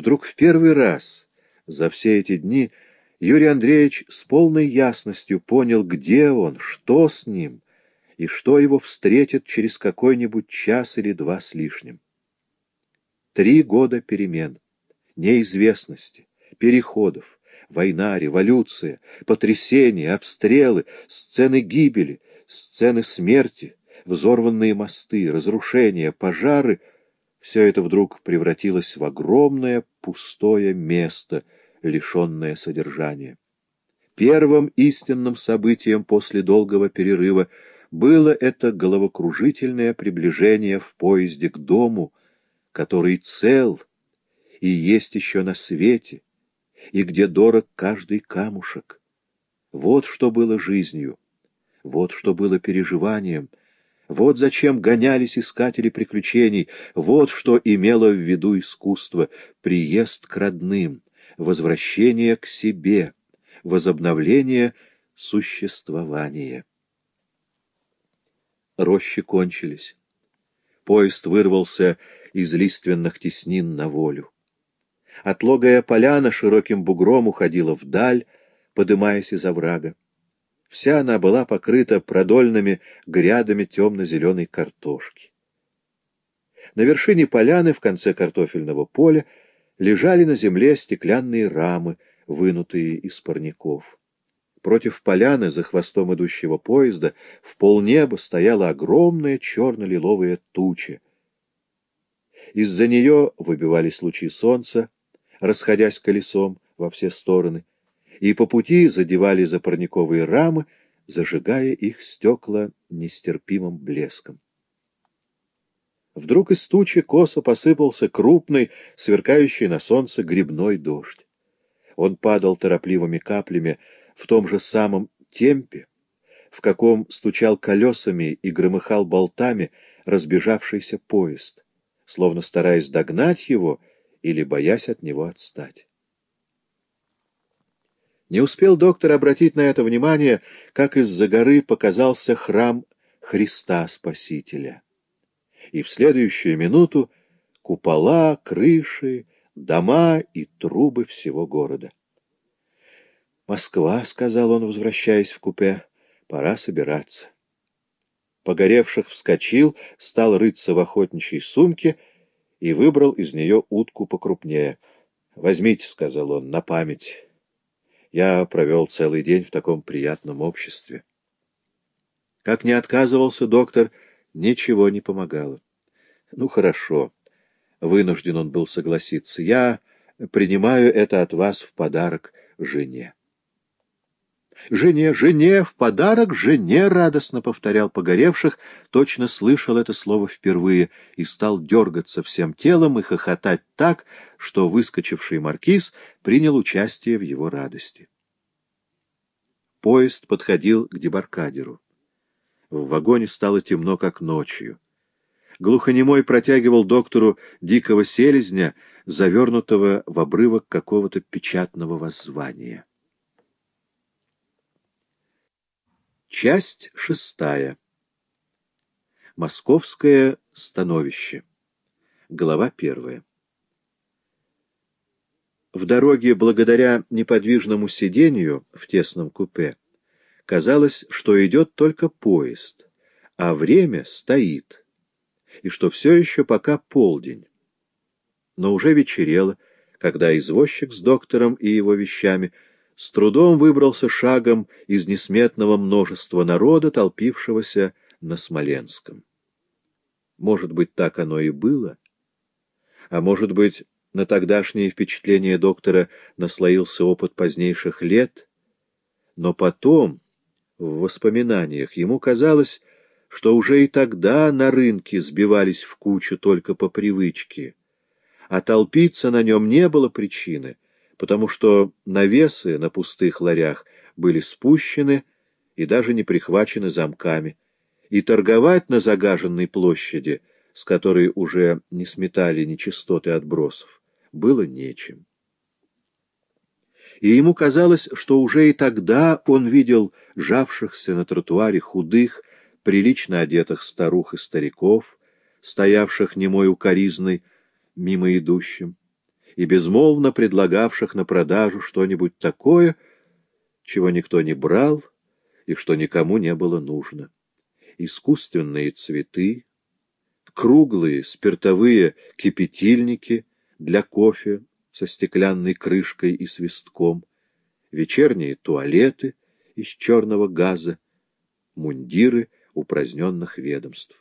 Вдруг в первый раз за все эти дни Юрий Андреевич с полной ясностью понял, где он, что с ним, и что его встретит через какой-нибудь час или два с лишним. Три года перемен, неизвестности, переходов, война, революция, потрясения, обстрелы, сцены гибели, сцены смерти, взорванные мосты, разрушения, пожары — все это вдруг превратилось в огромное пустое место, лишенное содержания. Первым истинным событием после долгого перерыва было это головокружительное приближение в поезде к дому, который цел и есть еще на свете, и где дорог каждый камушек. Вот что было жизнью, вот что было переживанием, вот зачем гонялись искатели приключений, вот что имело в виду искусство — приезд к родным, возвращение к себе, возобновление существования. Рощи кончились. Поезд вырвался из лиственных теснин на волю. Отлогая поляна широким бугром уходила вдаль, подымаясь из оврага. Вся она была покрыта продольными грядами темно-зеленой картошки. На вершине поляны, в конце картофельного поля, лежали на земле стеклянные рамы, вынутые из парников. Против поляны, за хвостом идущего поезда, в полнеба стояла огромная черно-лиловая туча. Из-за нее выбивались лучи солнца, расходясь колесом во все стороны, и по пути задевали за парниковые рамы, зажигая их стекла нестерпимым блеском. Вдруг из тучи косо посыпался крупный, сверкающий на солнце грибной дождь. Он падал торопливыми каплями в том же самом темпе, в каком стучал колесами и громыхал болтами разбежавшийся поезд, словно стараясь догнать его или боясь от него отстать. Не успел доктор обратить на это внимание, как из-за горы показался храм Христа Спасителя. И в следующую минуту купола, крыши, дома и трубы всего города. «Москва», — сказал он, возвращаясь в купе, — «пора собираться». Погоревших вскочил, стал рыться в охотничьей сумке и выбрал из нее утку покрупнее. «Возьмите», — сказал он, — «на память». Я провел целый день в таком приятном обществе. Как не отказывался доктор, ничего не помогало. Ну, хорошо. Вынужден он был согласиться. Я принимаю это от вас в подарок жене. «Жене, жене, в подарок жене!» — радостно повторял погоревших, точно слышал это слово впервые и стал дергаться всем телом и хохотать так, что выскочивший маркиз принял участие в его радости. Поезд подходил к дебаркадеру. В вагоне стало темно, как ночью. Глухонемой протягивал доктору дикого селезня, завернутого в обрывок какого-то печатного воззвания. Часть шестая. Московское становище. Глава первая. В дороге, благодаря неподвижному сидению в тесном купе, казалось, что идет только поезд, а время стоит, и что все еще пока полдень. Но уже вечерело, когда извозчик с доктором и его вещами — с трудом выбрался шагом из несметного множества народа, толпившегося на Смоленском. Может быть, так оно и было? А может быть, на тогдашнее впечатление доктора наслоился опыт позднейших лет? Но потом, в воспоминаниях, ему казалось, что уже и тогда на рынке сбивались в кучу только по привычке, а толпиться на нем не было причины — потому что навесы на пустых ларях были спущены и даже не прихвачены замками, и торговать на загаженной площади, с которой уже не сметали нечистоты отбросов, было нечем. И ему казалось, что уже и тогда он видел жавшихся на тротуаре худых, прилично одетых старух и стариков, стоявших немой укоризной мимо идущим, и безмолвно предлагавших на продажу что-нибудь такое, чего никто не брал и что никому не было нужно. Искусственные цветы, круглые спиртовые кипятильники для кофе со стеклянной крышкой и свистком, вечерние туалеты из черного газа, мундиры упраздненных ведомств.